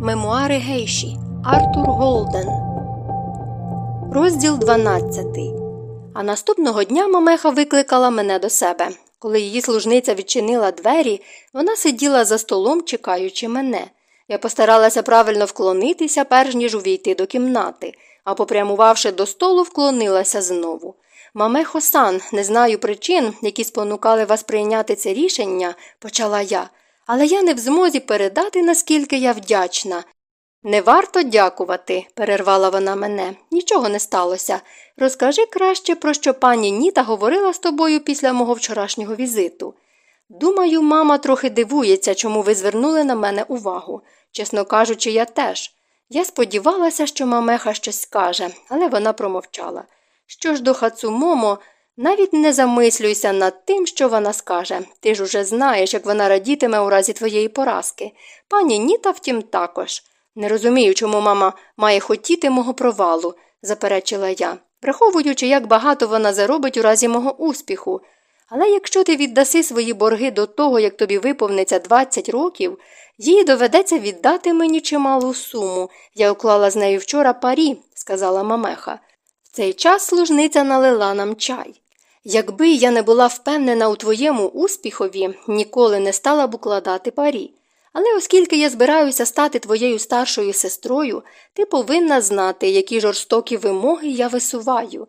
Мемуари Гейші Артур Голден. Розділ 12. А наступного дня Мамеха викликала мене до себе. Коли її служниця відчинила двері, вона сиділа за столом, чекаючи мене. Я постаралася правильно вклонитися, перш ніж увійти до кімнати, а попрямувавши до столу, вклонилася знову. Мамехо сан, не знаю причин, які спонукали вас прийняти це рішення, почала я, але я не в змозі передати, наскільки я вдячна. Не варто дякувати, перервала вона мене. Нічого не сталося. Розкажи краще, про що пані Ніта говорила з тобою після мого вчорашнього візиту. Думаю, мама трохи дивується, чому ви звернули на мене увагу. Чесно кажучи, я теж. Я сподівалася, що мамеха щось скаже, але вона промовчала. Що ж до Хацумомо, навіть не замислюйся над тим, що вона скаже. Ти ж уже знаєш, як вона радітиме у разі твоєї поразки. Пані Ніта, втім, також. Не розумію, чому мама має хотіти мого провалу, заперечила я, враховуючи, як багато вона заробить у разі мого успіху. Але якщо ти віддаси свої борги до того, як тобі виповниться 20 років, їй доведеться віддати мені чималу суму. Я уклала з нею вчора парі, сказала мамеха. В цей час служниця налила нам чай. Якби я не була впевнена у твоєму успіхові, ніколи не стала б укладати парі. Але оскільки я збираюся стати твоєю старшою сестрою, ти повинна знати, які жорстокі вимоги я висуваю.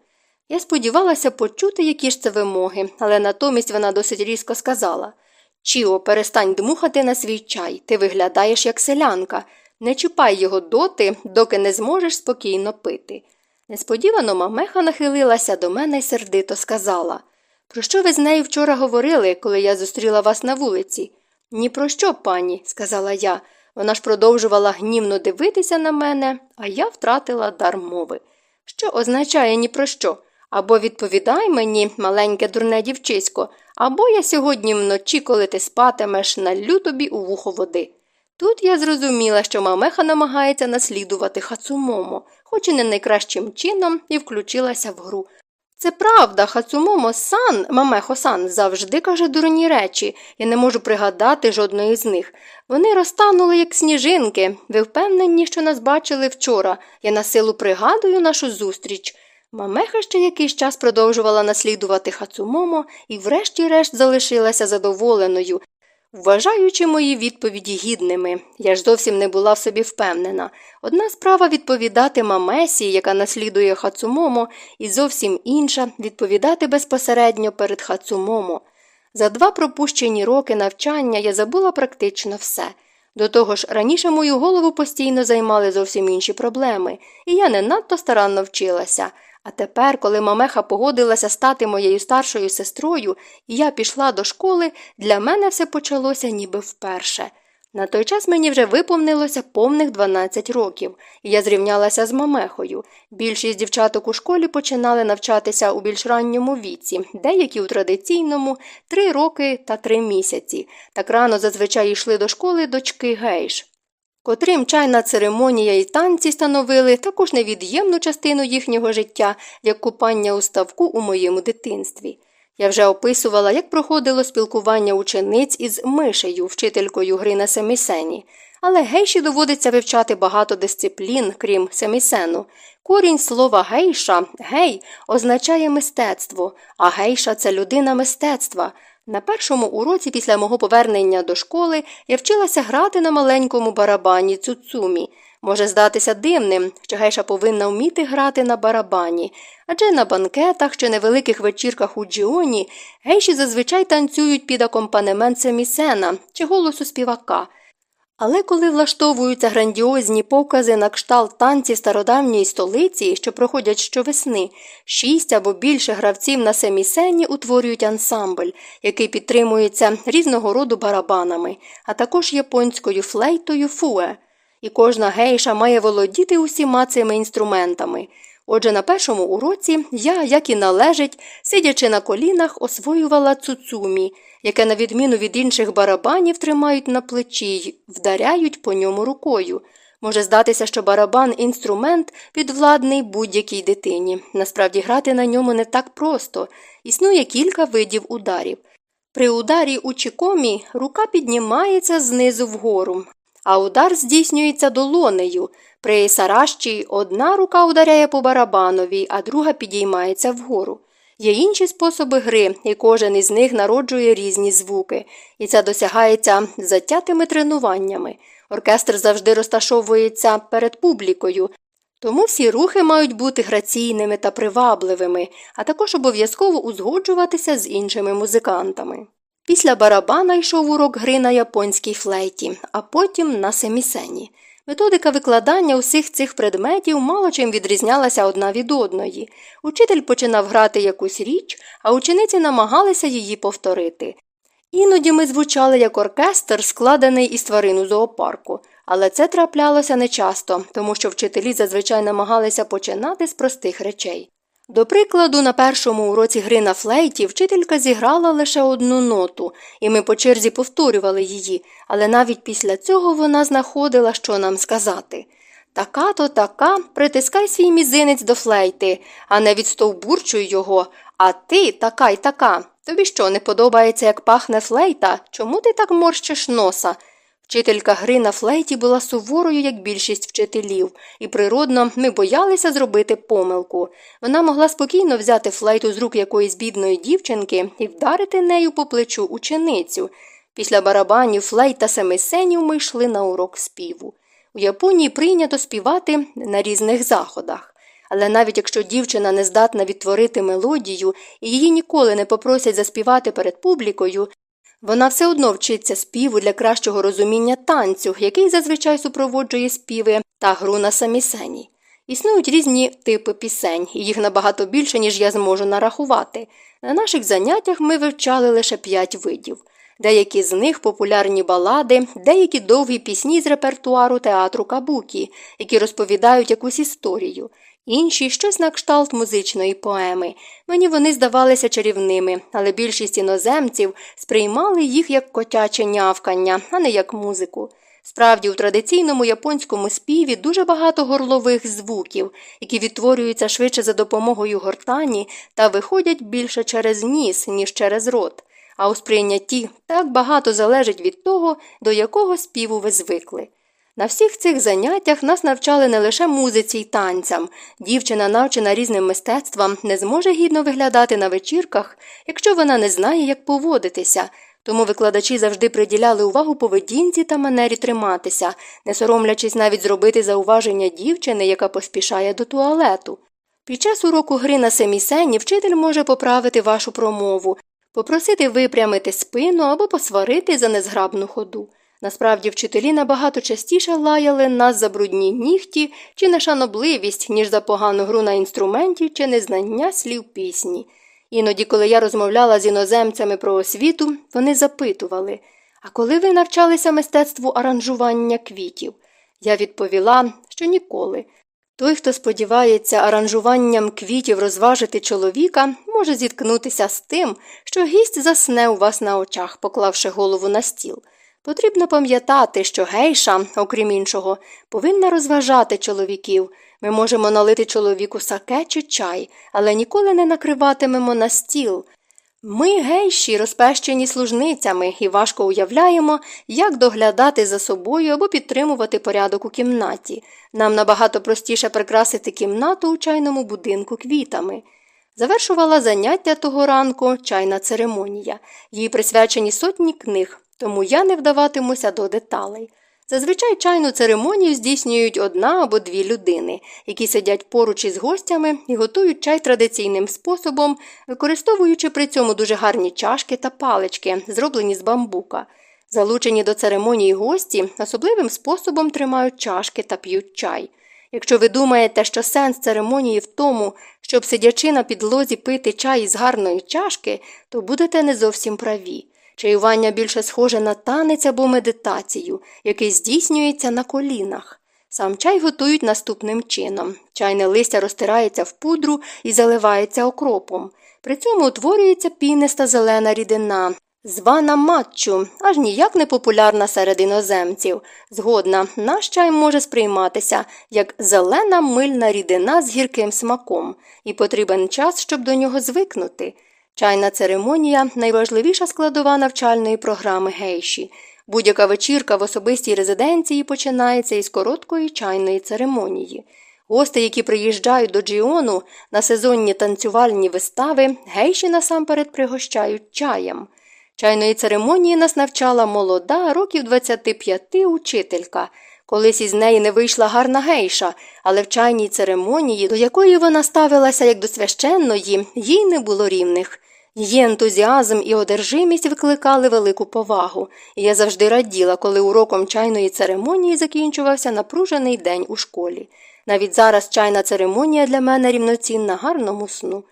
Я сподівалася почути, які ж це вимоги, але натомість вона досить різко сказала Чіо, перестань дмухати на свій чай, ти виглядаєш як селянка, не чіпай його доти, доки не зможеш спокійно пити. Несподівано мамеха нахилилася до мене і сердито сказала Про що ви з нею вчора говорили, коли я зустріла вас на вулиці? Ні про що, пані, сказала я. Вона ж продовжувала гнівно дивитися на мене, а я втратила дар мови. Що означає ні про що? Або відповідай мені, маленьке дурне дівчисько, або я сьогодні вночі, коли ти спатимеш, налю тобі у вухо води. Тут я зрозуміла, що мамеха намагається наслідувати хацумомо, хоч і не найкращим чином, і включилася в гру. Це правда, Хацумомо сан, мамехо сан, завжди каже дурні речі, я не можу пригадати жодної з них. Вони розтанули, як сніжинки. Ви впевнені, що нас бачили вчора. Я на силу пригадую нашу зустріч. Мамеха ще якийсь час продовжувала наслідувати Хацумомо і, врешті-решт, залишилася задоволеною, Вважаючи мої відповіді гідними, я ж зовсім не була в собі впевнена. Одна справа відповідати мамесі, яка наслідує Хацумомо, і зовсім інша відповідати безпосередньо перед Хацумомо. За два пропущені роки навчання я забула практично все. До того ж, раніше мою голову постійно займали зовсім інші проблеми, і я не надто старанно вчилася. А тепер, коли мамеха погодилася стати моєю старшою сестрою, і я пішла до школи, для мене все почалося ніби вперше. На той час мені вже виповнилося повних 12 років, і я зрівнялася з мамехою. Більшість дівчаток у школі починали навчатися у більш ранньому віці, деякі у традиційному три роки та три місяці. Так рано зазвичай йшли до школи дочки гейш котрим чайна церемонія і танці становили також невід'ємну частину їхнього життя, як купання у ставку у моєму дитинстві. Я вже описувала, як проходило спілкування учениць із мишею, вчителькою гри на семісені. Але гейші доводиться вивчати багато дисциплін, крім семісену. Корінь слова гейша гей означає мистецтво, а гейша це людина мистецтва. На першому уроці після мого повернення до школи я вчилася грати на маленькому барабані цуцумі. Може здатися дивним, що гейша повинна вміти грати на барабані, адже на банкетах чи невеликих вечірках у Джіоні гейші зазвичай танцюють під акомпанемент семісена чи голосу співака. Але коли влаштовуються грандіозні покази на кшталт танці стародавньої столиці, що проходять щовесни, шість або більше гравців на семісені утворюють ансамбль, який підтримується різного роду барабанами, а також японською флейтою фуе. І кожна гейша має володіти усіма цими інструментами. Отже, на першому уроці я, як і належить, сидячи на колінах, освоювала цуцумі – яке, на відміну від інших барабанів, тримають на плечі й вдаряють по ньому рукою. Може здатися, що барабан інструмент підвладний будь-якій дитині. Насправді грати на ньому не так просто, існує кілька видів ударів. При ударі у чікомі рука піднімається знизу вгору. а удар здійснюється долонею. При саращі одна рука ударяє по барабанові, а друга підіймається вгору. Є інші способи гри, і кожен із них народжує різні звуки, і це досягається затятими тренуваннями. Оркестр завжди розташовується перед публікою, тому всі рухи мають бути граційними та привабливими, а також обов'язково узгоджуватися з іншими музикантами. Після барабана йшов урок гри на японській флейті, а потім на семісені. Методика викладання усіх цих предметів мало чим відрізнялася одна від одної. Учитель починав грати якусь річ, а учениці намагалися її повторити. Іноді ми звучали як оркестр, складений із тварин у зоопарку, але це траплялося нечасто, тому що вчителі зазвичай намагалися починати з простих речей. До прикладу, на першому уроці гри на флейті вчителька зіграла лише одну ноту, і ми по черзі повторювали її, але навіть після цього вона знаходила, що нам сказати. Така то така, притискай свій мізинець до флейти, а не відстовбурчуй його, а ти така й така. Тобі що, не подобається, як пахне флейта? Чому ти так морщиш носа? Вчителька гри на флейті була суворою, як більшість вчителів, і природно ми боялися зробити помилку. Вона могла спокійно взяти флейту з рук якоїсь бідної дівчинки і вдарити нею по плечу ученицю. Після барабанів флейт та семисенів ми йшли на урок співу. У Японії прийнято співати на різних заходах. Але навіть якщо дівчина не здатна відтворити мелодію і її ніколи не попросять заспівати перед публікою, вона все одно вчиться співу для кращого розуміння танцю, який зазвичай супроводжує співи та гру на самісені. Існують різні типи пісень, і їх набагато більше, ніж я зможу нарахувати. На наших заняттях ми вивчали лише п'ять видів. Деякі з них популярні балади, деякі довгі пісні з репертуару театру кабукі, які розповідають якусь історію, інші щось на кшталт музичної поеми. Мені вони здавалися чарівними, але більшість іноземців сприймали їх як котяче нявкання, а не як музику. Справді, у традиційному японському співі дуже багато горлових звуків, які відтворюються швидше за допомогою гортані та виходять більше через ніс, ніж через рот. А у сприйнятті так багато залежить від того, до якого співу ви звикли. На всіх цих заняттях нас навчали не лише музиці й танцям. Дівчина, навчена різним мистецтвам, не зможе гідно виглядати на вечірках, якщо вона не знає, як поводитися. Тому викладачі завжди приділяли увагу поведінці та манері триматися, не соромлячись навіть зробити зауваження дівчини, яка поспішає до туалету. Під час уроку гри на семісені вчитель може поправити вашу промову, попросити випрямити спину або посварити за незграбну ходу. Насправді, вчителі набагато частіше лаяли нас за брудні нігті чи нешанобливість, ніж за погану гру на інструменті чи незнання слів пісні. Іноді, коли я розмовляла з іноземцями про освіту, вони запитували А коли ви навчалися мистецтву аранжування квітів? Я відповіла, що ніколи. Той, хто сподівається аранжуванням квітів розважити чоловіка, може зіткнутися з тим, що гість засне у вас на очах, поклавши голову на стіл. Потрібно пам'ятати, що гейша, окрім іншого, повинна розважати чоловіків. Ми можемо налити чоловіку саке чи чай, але ніколи не накриватимемо на стіл. Ми гейші, розпещені служницями, і важко уявляємо, як доглядати за собою або підтримувати порядок у кімнаті. Нам набагато простіше прикрасити кімнату у чайному будинку квітами. Завершувала заняття того ранку чайна церемонія, їй присвячені сотні книг тому я не вдаватимуся до деталей. Зазвичай чайну церемонію здійснюють одна або дві людини, які сидять поруч із гостями і готують чай традиційним способом, використовуючи при цьому дуже гарні чашки та палички, зроблені з бамбука. Залучені до церемонії гості особливим способом тримають чашки та п'ють чай. Якщо ви думаєте, що сенс церемонії в тому, щоб сидячи на підлозі пити чай із гарної чашки, то будете не зовсім праві. Чаювання більше схоже на танець або медитацію, який здійснюється на колінах. Сам чай готують наступним чином. Чайне листя розтирається в пудру і заливається окропом. При цьому утворюється пінеста зелена рідина, звана матчу, аж ніяк не популярна серед іноземців. Згодна, наш чай може сприйматися як зелена мильна рідина з гірким смаком, і потрібен час, щоб до нього звикнути. Чайна церемонія найважливіша складова навчальної програми гейші. Будь-яка вечірка в особистій резиденції починається із короткої чайної церемонії. Гости, які приїжджають до Джіону на сезонні танцювальні вистави, гейші насамперед пригощають чаєм. Чайної церемонії нас навчала молода, років 25 учителька. Колись із неї не вийшла гарна гейша, але в чайній церемонії, до якої вона ставилася як до священної, їй не було рівних. Її ентузіазм і одержимість викликали велику повагу, і я завжди раділа, коли уроком чайної церемонії закінчувався напружений день у школі. Навіть зараз чайна церемонія для мене рівноцінна гарному сну.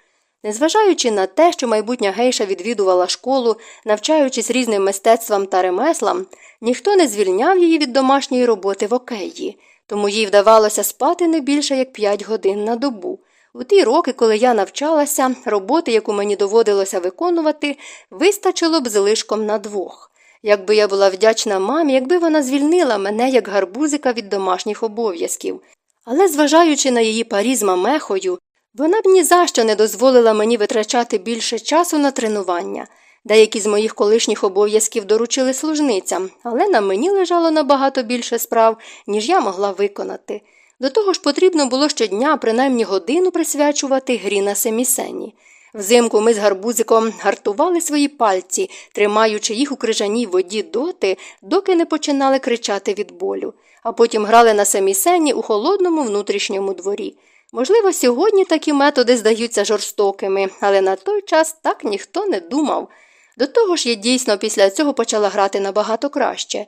Незважаючи на те, що майбутня гейша відвідувала школу, навчаючись різним мистецтвам та ремеслам, ніхто не звільняв її від домашньої роботи в океї, тому їй вдавалося спати не більше як п'ять годин на добу. У ті роки, коли я навчалася, роботи, яку мені доводилося виконувати, вистачило б злишком на двох. Якби я була вдячна мамі, якби вона звільнила мене як гарбузика від домашніх обов'язків. Але, зважаючи на її парі з мамехою, вона б ні за що не дозволила мені витрачати більше часу на тренування. Деякі з моїх колишніх обов'язків доручили служницям, але на мені лежало набагато більше справ, ніж я могла виконати. До того ж потрібно було щодня принаймні годину присвячувати грі на семісені. Взимку ми з гарбузиком гартували свої пальці, тримаючи їх у крижаній воді доти, доки не починали кричати від болю, а потім грали на семісені у холодному внутрішньому дворі. Можливо, сьогодні такі методи здаються жорстокими, але на той час так ніхто не думав. До того ж, я дійсно після цього почала грати набагато краще.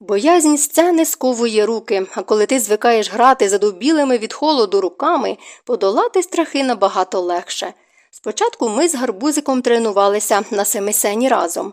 Боязнь сцени сковує руки, а коли ти звикаєш грати задубілими від холоду руками, подолати страхи набагато легше. Спочатку ми з гарбузиком тренувалися на семисені разом.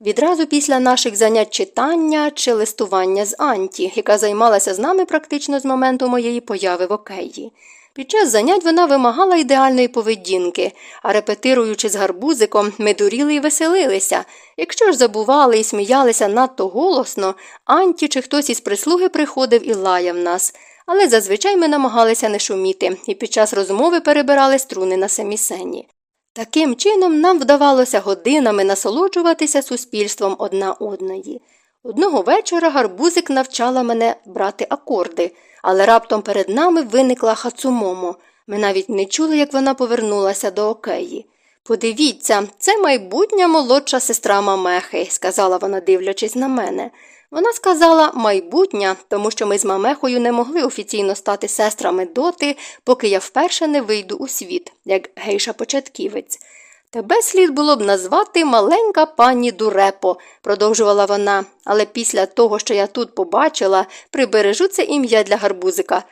Відразу після наших занять читання чи листування з Анті, яка займалася з нами практично з моменту моєї появи в океї. Під час занять вона вимагала ідеальної поведінки, а репетируючи з гарбузиком, ми дуріли і веселилися. Якщо ж забували і сміялися надто голосно, Анті чи хтось із прислуги приходив і лаяв нас. Але зазвичай ми намагалися не шуміти і під час розмови перебирали струни на семісені. Таким чином нам вдавалося годинами насолоджуватися суспільством одна одної. Одного вечора гарбузик навчала мене брати акорди, але раптом перед нами виникла хацумомо. Ми навіть не чули, як вона повернулася до океї. Подивіться, це майбутня молодша сестра Мамехи, сказала вона, дивлячись на мене. Вона сказала майбутня, тому що ми з Мамехою не могли офіційно стати сестрами доти, поки я вперше не вийду у світ, як гейша початківець. Тебе слід було б назвати маленька пані Дурепо, продовжувала вона, але після того, що я тут побачила, прибережу це ім'я для гарбузика.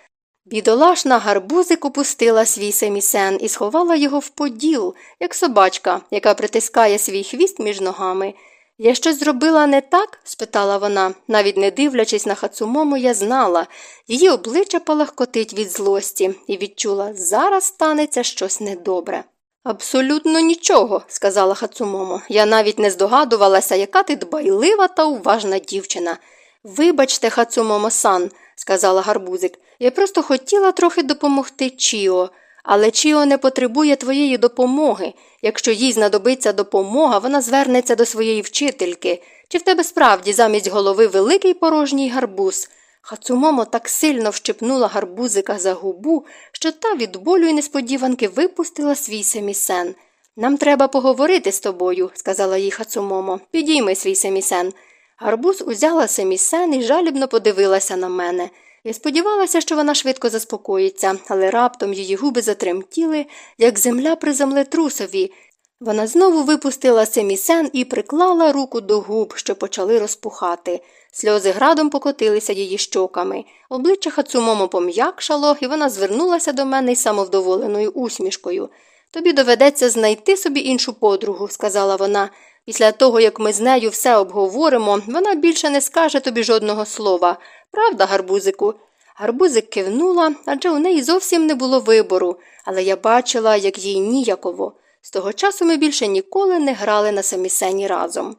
Бідолашна гарбузик опустила свій семісен і сховала його в поділ, як собачка, яка притискає свій хвіст між ногами. Я щось зробила не так? спитала вона, навіть не дивлячись на хацумому, я знала. Її обличчя палахкотить від злості і відчула, зараз станеться щось недобре. Абсолютно нічого, сказала Хацумомо. Я навіть не здогадувалася, яка ти дбайлива та уважна дівчина. Вибачте, Хацумомо сан, сказала гарбузик. Я просто хотіла трохи допомогти Чіо. Але Чіо не потребує твоєї допомоги. Якщо їй знадобиться допомога, вона звернеться до своєї вчительки. Чи в тебе справді замість голови великий порожній гарбуз? Хацумомо так сильно вщипнула гарбузика за губу, що та від болю і несподіванки випустила свій семісен. Нам треба поговорити з тобою, сказала їй Хацумомо. Підійми свій семісен. Гарбуз узяла семісен і жалібно подивилася на мене. Я сподівалася, що вона швидко заспокоїться, але раптом її губи затремтіли, як земля при землетрусові. Вона знову випустила семісен і приклала руку до губ, що почали розпухати. Сльози градом покотилися її щоками. Обличчя Хацумомо пом'якшало, і вона звернулася до мене із самовдоволеною усмішкою. Тобі доведеться знайти собі іншу подругу, сказала вона. Після того, як ми з нею все обговоримо, вона більше не скаже тобі жодного слова. Правда, гарбузику? Гарбузик кивнула, адже у неї зовсім не було вибору, але я бачила, як їй ніяково. З того часу ми більше ніколи не грали на самісені разом.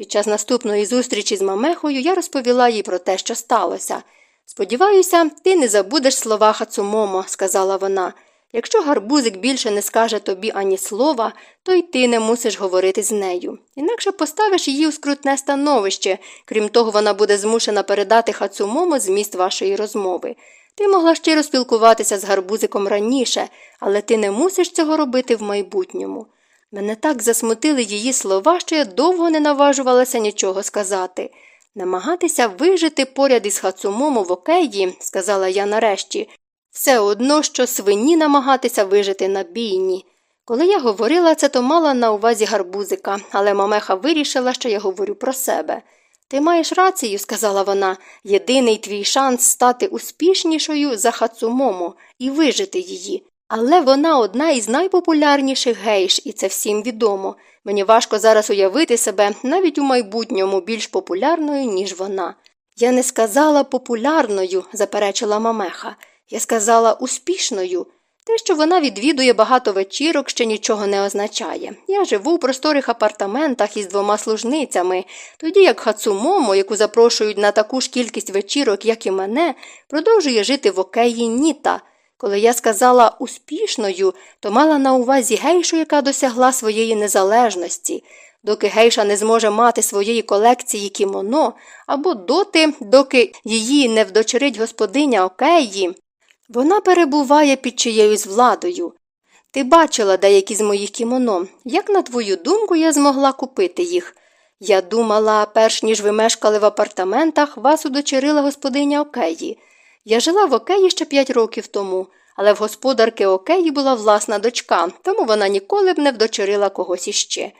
Під час наступної зустрічі з мамехою я розповіла їй про те, що сталося. Сподіваюся, ти не забудеш слова Хацумомо, сказала вона. Якщо гарбузик більше не скаже тобі ані слова, то й ти не мусиш говорити з нею. Інакше поставиш її у скрутне становище, крім того, вона буде змушена передати хацумому зміст вашої розмови. Ти могла щиро спілкуватися з гарбузиком раніше, але ти не мусиш цього робити в майбутньому. Мене так засмутили її слова, що я довго не наважувалася нічого сказати. Намагатися вижити поряд із хацумому в океї, сказала я нарешті, все одно, що свині намагатися вижити на бійні. Коли я говорила це, то мала на увазі гарбузика, але мамеха вирішила, що я говорю про себе. Ти маєш рацію, сказала вона, єдиний твій шанс стати успішнішою за хацумому і вижити її. Але вона одна із найпопулярніших гейш, і це всім відомо. Мені важко зараз уявити себе навіть у майбутньому більш популярною, ніж вона. Я не сказала популярною, заперечила мамеха. Я сказала успішною. Те, що вона відвідує багато вечірок, ще нічого не означає. Я живу у просторих апартаментах із двома служницями, тоді як Хацумомо, яку запрошують на таку ж кількість вечірок, як і мене, продовжує жити в океї Ніта. Коли я сказала успішною, то мала на увазі гейшу, яка досягла своєї незалежності. Доки гейша не зможе мати своєї колекції кімоно, або доти, доки її не вдочерить господиня океї, вона перебуває під чиєюсь владою. Ти бачила деякі з моїх кімоно. Як, на твою думку, я змогла купити їх? Я думала, перш ніж ви мешкали в апартаментах, вас удочерила господиня Океї. Я жила в Океї ще п'ять років тому, але в господарки Океї була власна дочка, тому вона ніколи б не вдочерила когось іще.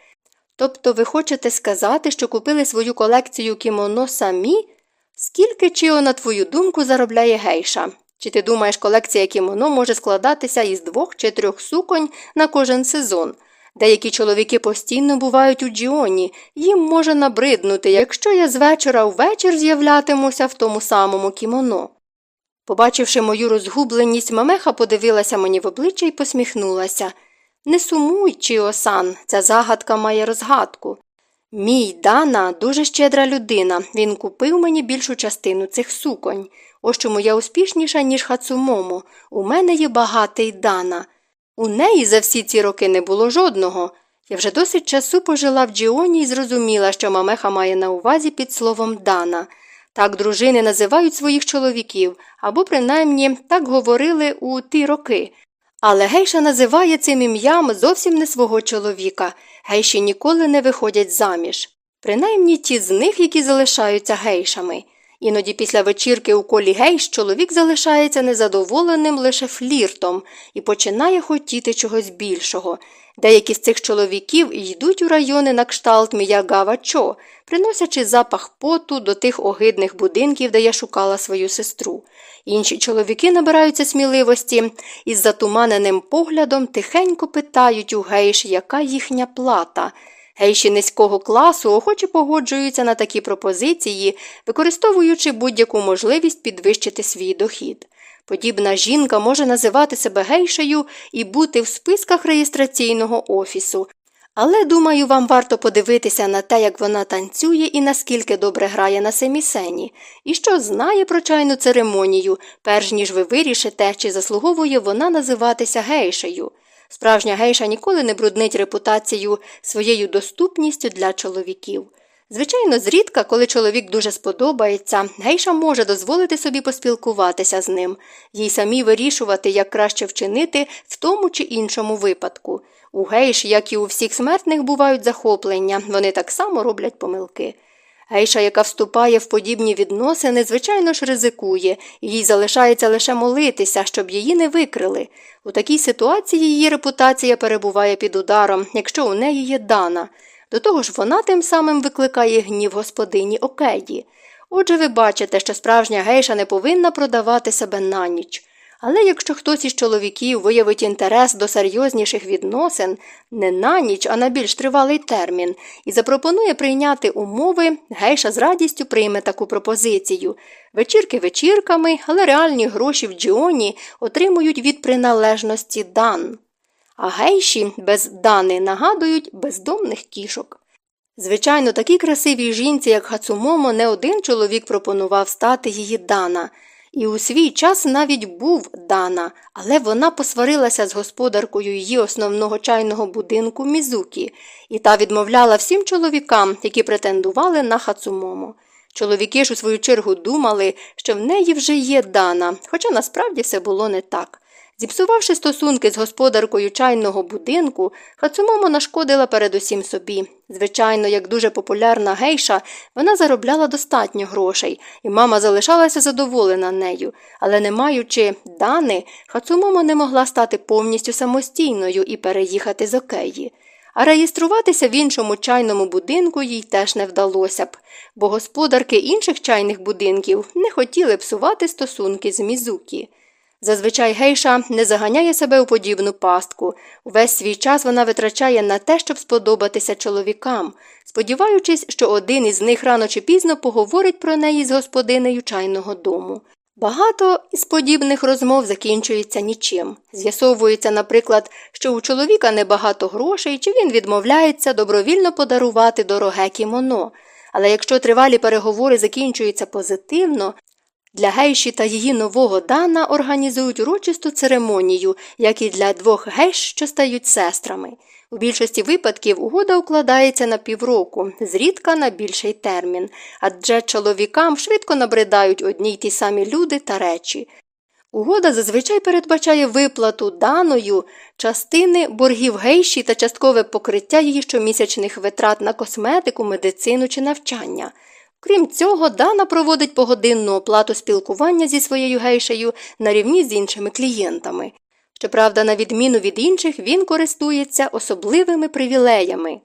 Тобто ви хочете сказати, що купили свою колекцію кімоно самі? Скільки чио, на твою думку, заробляє гейша? Чи ти думаєш, колекція кімоно може складатися із двох чи трьох суконь на кожен сезон? Деякі чоловіки постійно бувають у Джіоні, їм може набриднути, якщо я з вечора ввечір з'являтимуся в тому самому кімоно. Побачивши мою розгубленість, мамеха подивилася мені в обличчя і посміхнулася. Не сумуй, Чіосан, ця загадка має розгадку. Мій Дана дуже щедра людина, він купив мені більшу частину цих суконь. Ось чому я успішніша, ніж Хацумому. У мене є багатий Дана. У неї за всі ці роки не було жодного. Я вже досить часу пожила в Джіоні і зрозуміла, що мамеха має на увазі під словом Дана. Так дружини називають своїх чоловіків, або принаймні так говорили у ті роки. Але гейша називає цим ім'ям зовсім не свого чоловіка, гейші ніколи не виходять заміж. Принаймні ті з них, які залишаються гейшами. Іноді після вечірки у колі гейш чоловік залишається незадоволеним лише фліртом і починає хотіти чогось більшого. Деякі з цих чоловіків йдуть у райони на кшталт Міягава Чо, приносячи запах поту до тих огидних будинків, де я шукала свою сестру. Інші чоловіки набираються сміливості і з затуманеним поглядом тихенько питають у гейш, яка їхня плата. Гейші низького класу охоче погоджуються на такі пропозиції, використовуючи будь-яку можливість підвищити свій дохід. Подібна жінка може називати себе гейшею і бути в списках реєстраційного офісу. Але, думаю, вам варто подивитися на те, як вона танцює і наскільки добре грає на семісені, і що знає про чайну церемонію, перш ніж ви вирішите, чи заслуговує вона називатися гейшею. Справжня гейша ніколи не бруднить репутацію своєю доступністю для чоловіків. Звичайно, зрідка, коли чоловік дуже сподобається, гейша може дозволити собі поспілкуватися з ним, їй самі вирішувати, як краще вчинити в тому чи іншому випадку. У гейш, як і у всіх смертних, бувають захоплення, вони так само роблять помилки. Гейша, яка вступає в подібні відносини, звичайно ж ризикує, їй залишається лише молитися, щоб її не викрили. У такій ситуації її репутація перебуває під ударом, якщо у неї є дана. До того ж, вона тим самим викликає гнів господині Океді. Отже, ви бачите, що справжня гейша не повинна продавати себе на ніч. Але якщо хтось із чоловіків виявить інтерес до серйозніших відносин не на ніч, а на більш тривалий термін, і запропонує прийняти умови, гейша з радістю прийме таку пропозицію. Вечірки вечірками, але реальні гроші в Джіоні отримують від приналежності дан. А гейші без дани нагадують бездомних кішок. Звичайно, такій красивій жінці, як Хацумомо, не один чоловік пропонував стати її дана. І у свій час навіть був Дана, але вона посварилася з господаркою її основного чайного будинку Мізукі, і та відмовляла всім чоловікам, які претендували на хацумому. Чоловіки ж у свою чергу думали, що в неї вже є Дана, хоча насправді все було не так. Зіпсувавши стосунки з господаркою чайного будинку, Хацумомо нашкодила передусім собі. Звичайно, як дуже популярна гейша, вона заробляла достатньо грошей, і мама залишалася задоволена нею, але не маючи дани, Хацумомо не могла стати повністю самостійною і переїхати з океї. А реєструватися в іншому чайному будинку їй теж не вдалося б, бо господарки інших чайних будинків не хотіли псувати стосунки з Мізукі. Зазвичай гейша не заганяє себе у подібну пастку. Увесь свій час вона витрачає на те, щоб сподобатися чоловікам, сподіваючись, що один із них рано чи пізно поговорить про неї з господинею чайного дому. Багато із подібних розмов закінчується нічим. З'ясовується, наприклад, що у чоловіка небагато грошей, чи він відмовляється добровільно подарувати дороге кімоно. Але якщо тривалі переговори закінчуються позитивно, для гейші та її нового Дана організують урочисту церемонію, як і для двох гейш, що стають сестрами. У більшості випадків угода укладається на півроку, зрідка на більший термін, адже чоловікам швидко набридають одні й ті самі люди та речі. Угода зазвичай передбачає виплату даною частини боргів гейші та часткове покриття її щомісячних витрат на косметику, медицину чи навчання. Крім цього, Дана проводить погодинну оплату спілкування зі своєю гейшею на рівні з іншими клієнтами. Щоправда, на відміну від інших, він користується особливими привілеями.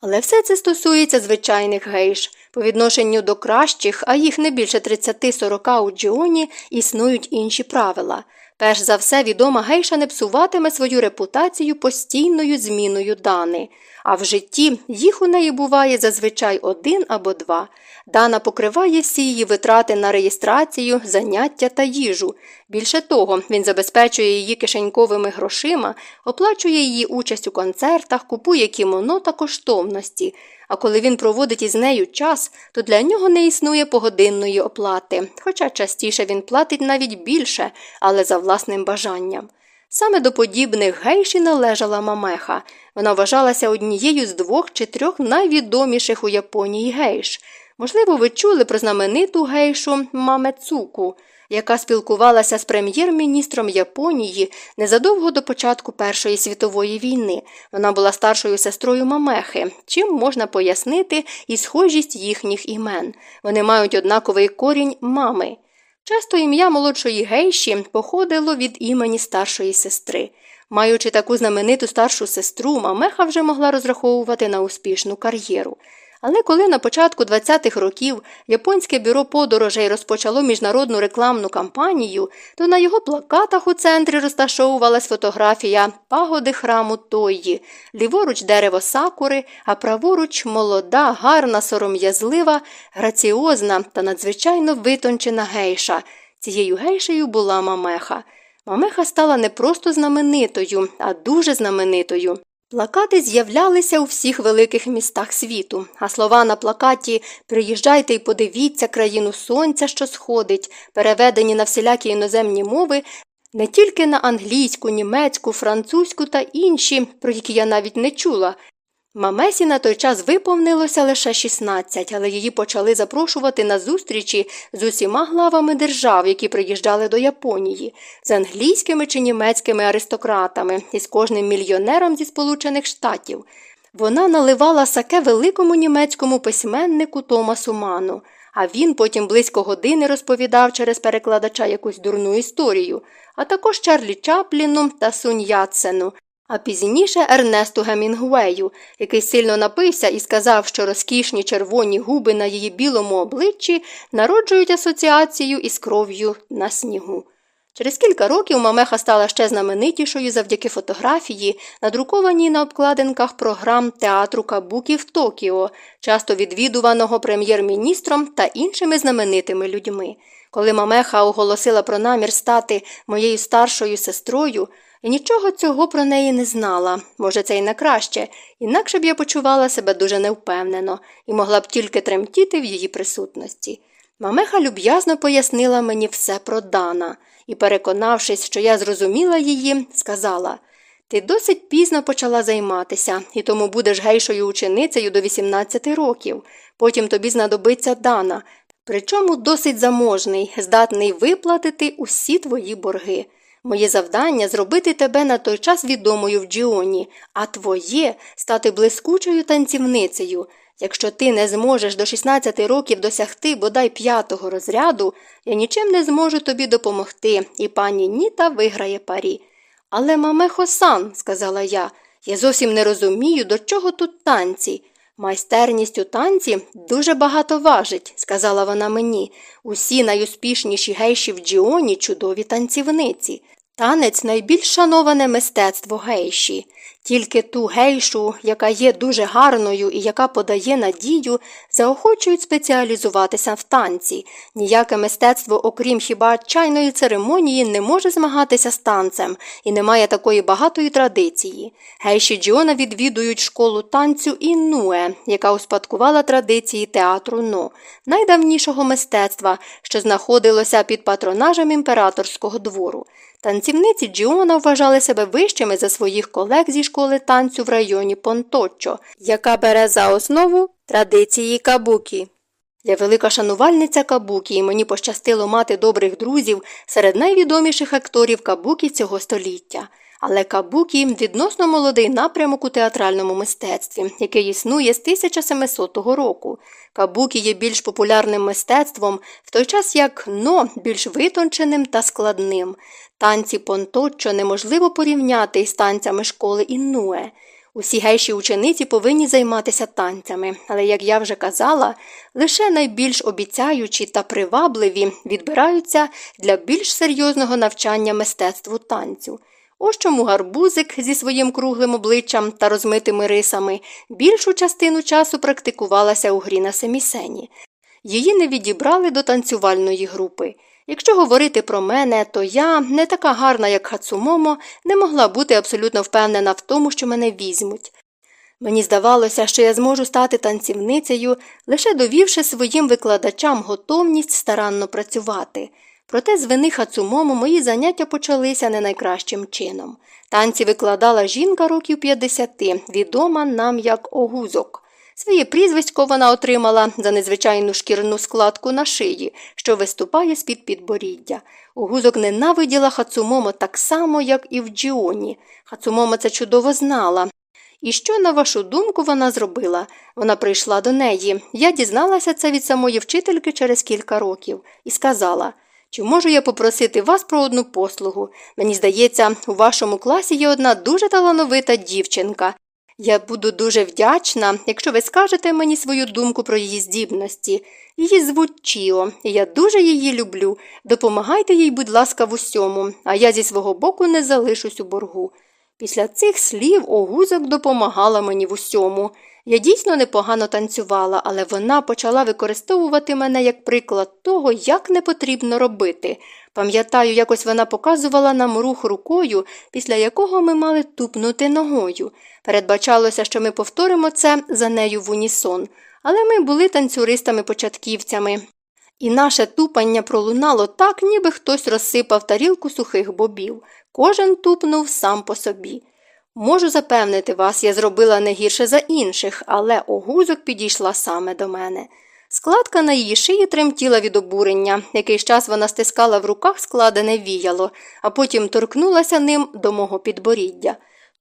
Але все це стосується звичайних гейш. По відношенню до кращих, а їх не більше 30-40 у Джіоні, існують інші правила. Перш за все, відома гейша не псуватиме свою репутацію постійною зміною дани, а в житті їх у неї буває зазвичай один або два. Дана покриває всі її витрати на реєстрацію, заняття та їжу. Більше того, він забезпечує її кишеньковими грошима, оплачує її участь у концертах, купує кімоно та коштовності. А коли він проводить із нею час, то для нього не існує погодинної оплати, хоча частіше він платить навіть більше, але за власним бажанням. Саме до подібних гейші належала мамеха. Вона вважалася однією з двох чи трьох найвідоміших у Японії гейш. Можливо, ви чули про знамениту гейшу Мамецуку, яка спілкувалася з прем'єр-міністром Японії незадовго до початку Першої світової війни. Вона була старшою сестрою Мамехи, чим можна пояснити і схожість їхніх імен. Вони мають однаковий корінь мами. Часто ім'я молодшої гейші походило від імені старшої сестри. Маючи таку знамениту старшу сестру, Мамеха вже могла розраховувати на успішну кар'єру. Але коли на початку 20-х років японське бюро подорожей розпочало міжнародну рекламну кампанію, то на його плакатах у центрі розташовувалась фотографія пагоди храму Тойї, ліворуч дерево сакури, а праворуч молода, гарна, сором'язлива, граціозна та надзвичайно витончена гейша. Цією гейшею була Мамеха. Мамеха стала не просто знаменитою, а дуже знаменитою. Плакати з'являлися у всіх великих містах світу, а слова на плакаті Приїжджайте і подивіться країну сонця, що сходить, переведені на всілякі іноземні мови, не тільки на англійську, німецьку, французьку та інші, про які я навіть не чула, Мамесі на той час виповнилося лише 16, але її почали запрошувати на зустрічі з усіма главами держав, які приїжджали до Японії, з англійськими чи німецькими аристократами і з кожним мільйонером зі Сполучених Штатів. Вона наливала саке великому німецькому письменнику Томасу Ману, а він потім близько години розповідав через перекладача якусь дурну історію, а також Чарлі Чапліну та Сунь Яцену, а пізніше Ернесту Гемінгуею, який сильно напився і сказав, що розкішні червоні губи на її білому обличчі народжують асоціацію із кров'ю на снігу. Через кілька років Мамеха стала ще знаменитішою завдяки фотографії, надрукованій на обкладинках програм театру Кабукі в Токіо, часто відвідуваного прем'єр-міністром та іншими знаменитими людьми. Коли Мамеха оголосила про намір стати моєю старшою сестрою, і нічого цього про неї не знала. Може, це й на краще, інакше б я почувала себе дуже невпевнено і могла б тільки тремтіти в її присутності. Мамеха люб'язно пояснила мені все про Дана і, переконавшись, що я зрозуміла її, сказала Ти досить пізно почала займатися, і тому будеш гейшою ученицею до 18 років. Потім тобі знадобиться Дана, причому досить заможний, здатний виплатити усі твої борги. Моє завдання зробити тебе на той час відомою в Джіоні, а твоє стати блискучою танцівницею. Якщо ти не зможеш до 16 років досягти бодай п'ятого розряду, я нічим не зможу тобі допомогти, і пані Ніта виграє парі. Але, маме Хосан, сказала я, я зовсім не розумію, до чого тут танці. Майстерність у танці дуже багато важить, сказала вона мені. Усі найуспішніші гейші в Джіоні чудові танцівниці. Танець найбільш шановане мистецтво гейші. Тільки ту гейшу, яка є дуже гарною і яка подає надію, заохочують спеціалізуватися в танці. Ніяке мистецтво, окрім хіба чайної церемонії, не може змагатися з танцем і не має такої багатої традиції. Гейші Джіона відвідують школу танцю Інуе, яка успадкувала традиції театру Но, найдавнішого мистецтва, що знаходилося під патронажем імператорського двору. Танцівниці Джіона вважали себе вищими за своїх колег зі школи танцю в районі Понточчо, яка бере за основу традиції кабукі. Я велика шанувальниця кабукі, і мені пощастило мати добрих друзів серед найвідоміших акторів кабукі цього століття. Але кабукі відносно молодий напрямок у театральному мистецтві, який існує з 1700 року. Кабукі є більш популярним мистецтвом, в той час як но більш витонченим та складним. Танці понточчо неможливо порівняти із танцями школи Іннуе. Усі гейші учениці повинні займатися танцями, але, як я вже казала, лише найбільш обіцяючі та привабливі відбираються для більш серйозного навчання мистецтву танцю. Ось чому гарбузик зі своїм круглим обличчям та розмитими рисами більшу частину часу практикувалася у грі на семісені. Її не відібрали до танцювальної групи. Якщо говорити про мене, то я, не така гарна, як Хацумомо, не могла бути абсолютно впевнена в тому, що мене візьмуть. Мені здавалося, що я зможу стати танцівницею, лише довівши своїм викладачам готовність старанно працювати. Проте з вини Хацумому мої заняття почалися не найкращим чином. Танці викладала жінка років 50, відома нам як огузок. Своє прізвисько вона отримала за незвичайну шкірну складку на шиї, що виступає з під підборіддя. Огузок ненавиділа Хацумомо так само, як і в Джіоні. Хацумомо це чудово знала. І що, на вашу думку, вона зробила? Вона прийшла до неї. Я дізналася це від самої вчительки через кілька років і сказала чи можу я попросити вас про одну послугу? Мені здається, у вашому класі є одна дуже талановита дівчинка. Я буду дуже вдячна, якщо ви скажете мені свою думку про її здібності. Її звуть Чіо, і я дуже її люблю. Допомагайте їй, будь ласка, в усьому, а я зі свого боку не залишусь у боргу. Після цих слів огузок допомагала мені в усьому. Я дійсно непогано танцювала, але вона почала використовувати мене як приклад того, як не потрібно робити. Пам'ятаю, якось вона показувала нам рух рукою, після якого ми мали тупнути ногою. Передбачалося, що ми повторимо це за нею в унісон, але ми були танцюристами-початківцями. І наше тупання пролунало так, ніби хтось розсипав тарілку сухих бобів. Кожен тупнув сам по собі. Можу запевнити вас, я зробила не гірше за інших, але огузок підійшла саме до мене. Складка на її шиї тремтіла від обурення, якийсь час вона стискала в руках складене віяло, а потім торкнулася ним до мого підборіддя.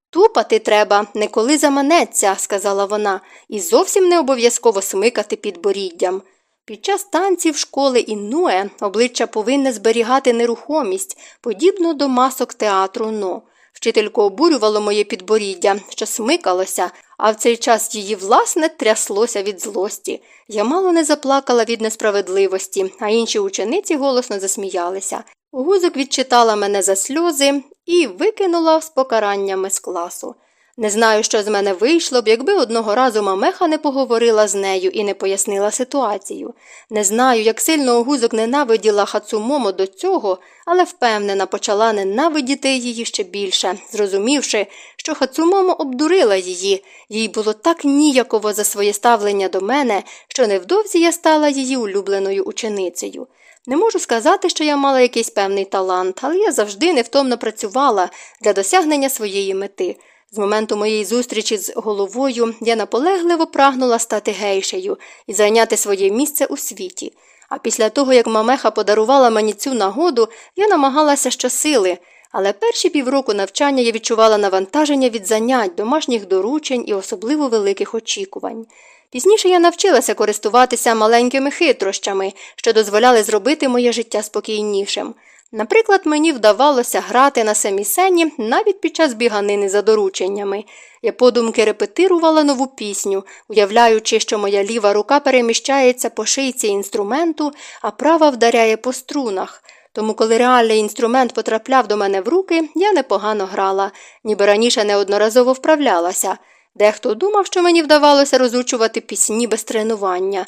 Тупати треба, не коли заманеться, сказала вона, і зовсім не обов'язково смикати підборіддям. Під час танців школи Іннуе обличчя повинне зберігати нерухомість, подібно до масок театру но. Вчительку обурювало моє підборіддя, що смикалося, а в цей час її власне тряслося від злості. Я мало не заплакала від несправедливості, а інші учениці голосно засміялися. Гузок відчитала мене за сльози і викинула з покараннями з класу. Не знаю, що з мене вийшло б, якби одного разу мамеха не поговорила з нею і не пояснила ситуацію. Не знаю, як сильно огузок ненавиділа Хацумомо до цього, але впевнена, почала ненавидіти її ще більше, зрозумівши, що Хацумомо обдурила її, їй було так ніяково за своє ставлення до мене, що невдовзі я стала її улюбленою ученицею. Не можу сказати, що я мала якийсь певний талант, але я завжди невтомно працювала для досягнення своєї мети. З моменту моєї зустрічі з головою я наполегливо прагнула стати гейшею і зайняти своє місце у світі. А після того, як мамеха подарувала мені цю нагоду, я намагалася щосили, але перші півроку навчання я відчувала навантаження від занять, домашніх доручень і особливо великих очікувань. Пізніше я навчилася користуватися маленькими хитрощами, що дозволяли зробити моє життя спокійнішим. Наприклад, мені вдавалося грати на семісені навіть під час біганини за дорученнями. Я подумки репетирувала нову пісню, уявляючи, що моя ліва рука переміщається по шийці інструменту, а права вдаряє по струнах. Тому, коли реальний інструмент потрапляв до мене в руки, я непогано грала, ніби раніше неодноразово вправлялася. Дехто думав, що мені вдавалося розучувати пісні без тренування.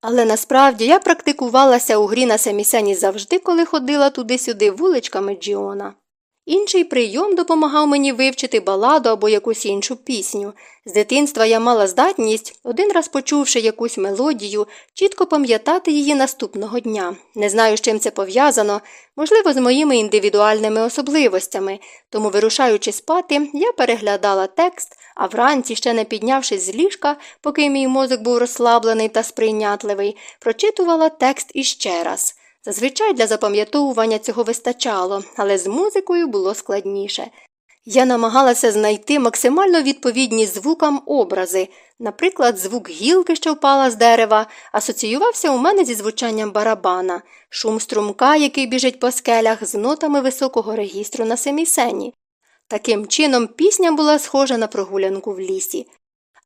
Але насправді я практикувалася у грі на семісені завжди, коли ходила туди-сюди вуличками Джіона. Інший прийом допомагав мені вивчити баладу або якусь іншу пісню. З дитинства я мала здатність, один раз почувши якусь мелодію, чітко пам'ятати її наступного дня. Не знаю, з чим це пов'язано, можливо, з моїми індивідуальними особливостями, тому, вирушаючи спати, я переглядала текст, а вранці, ще не піднявшись з ліжка, поки мій мозок був розслаблений та сприйнятливий, прочитувала текст іще раз. Зазвичай для запам'ятовування цього вистачало, але з музикою було складніше. Я намагалася знайти максимально відповідні звукам образи, наприклад, звук гілки, що впала з дерева, асоціювався у мене зі звучанням барабана, шум струмка, який біжить по скелях, з нотами високого регістру на семісені. Таким чином, пісня була схожа на прогулянку в лісі.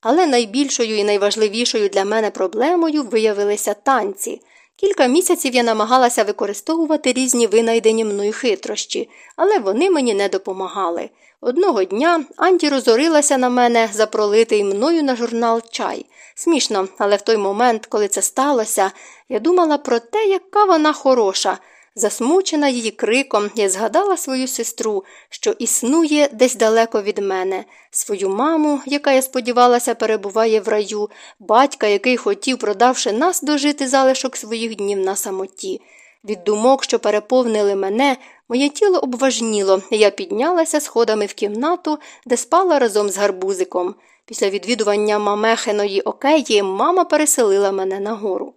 Але найбільшою і найважливішою для мене проблемою виявилися танці. Кілька місяців я намагалася використовувати різні винайдені мною хитрощі, але вони мені не допомагали. Одного дня Анті розорилася на мене за пролитий мною на журнал чай. Смішно, але в той момент, коли це сталося, я думала про те, яка вона хороша. Засмучена її криком, я згадала свою сестру, що існує десь далеко від мене, свою маму, яка, я сподівалася, перебуває в раю, батька, який хотів, продавши нас, дожити залишок своїх днів на самоті. Від думок, що переповнили мене, моє тіло обважніло, і я піднялася сходами в кімнату, де спала разом з гарбузиком. Після відвідування мамехиної океї мама переселила мене нагору.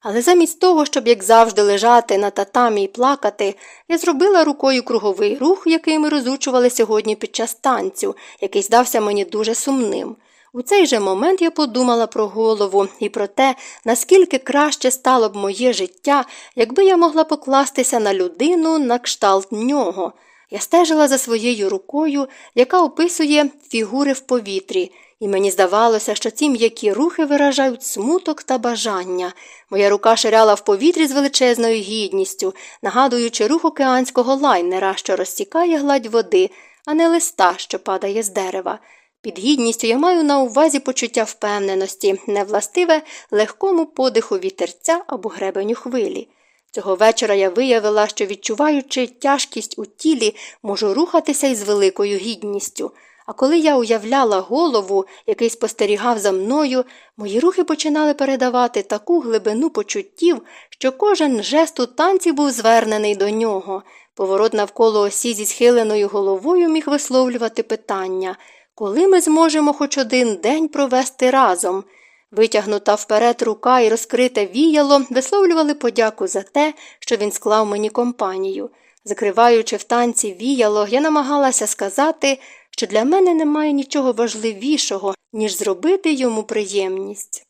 Але замість того, щоб, як завжди, лежати на татамі і плакати, я зробила рукою круговий рух, який ми розучували сьогодні під час танцю, який здався мені дуже сумним. У цей же момент я подумала про голову і про те, наскільки краще стало б моє життя, якби я могла покластися на людину на кшталт нього. Я стежила за своєю рукою, яка описує фігури в повітрі, і мені здавалося, що ці м'які рухи виражають смуток та бажання. Моя рука ширяла в повітрі з величезною гідністю, нагадуючи рух океанського лайнера, що розтікає гладь води, а не листа, що падає з дерева. Під гідністю я маю на увазі почуття впевненості, невластиве легкому подиху вітерця або гребеню хвилі. Цього вечора я виявила, що, відчуваючи тяжкість у тілі, можу рухатися із великою гідністю. А коли я уявляла голову, який спостерігав за мною, мої рухи починали передавати таку глибину почуттів, що кожен жест у танці був звернений до нього. Поворот навколо осі зі схиленою головою міг висловлювати питання коли ми зможемо хоч один день провести разом. Витягнута вперед рука і розкрите віяло висловлювали подяку за те, що він склав мені компанію. Закриваючи в танці віяло, я намагалася сказати, що для мене немає нічого важливішого, ніж зробити йому приємність.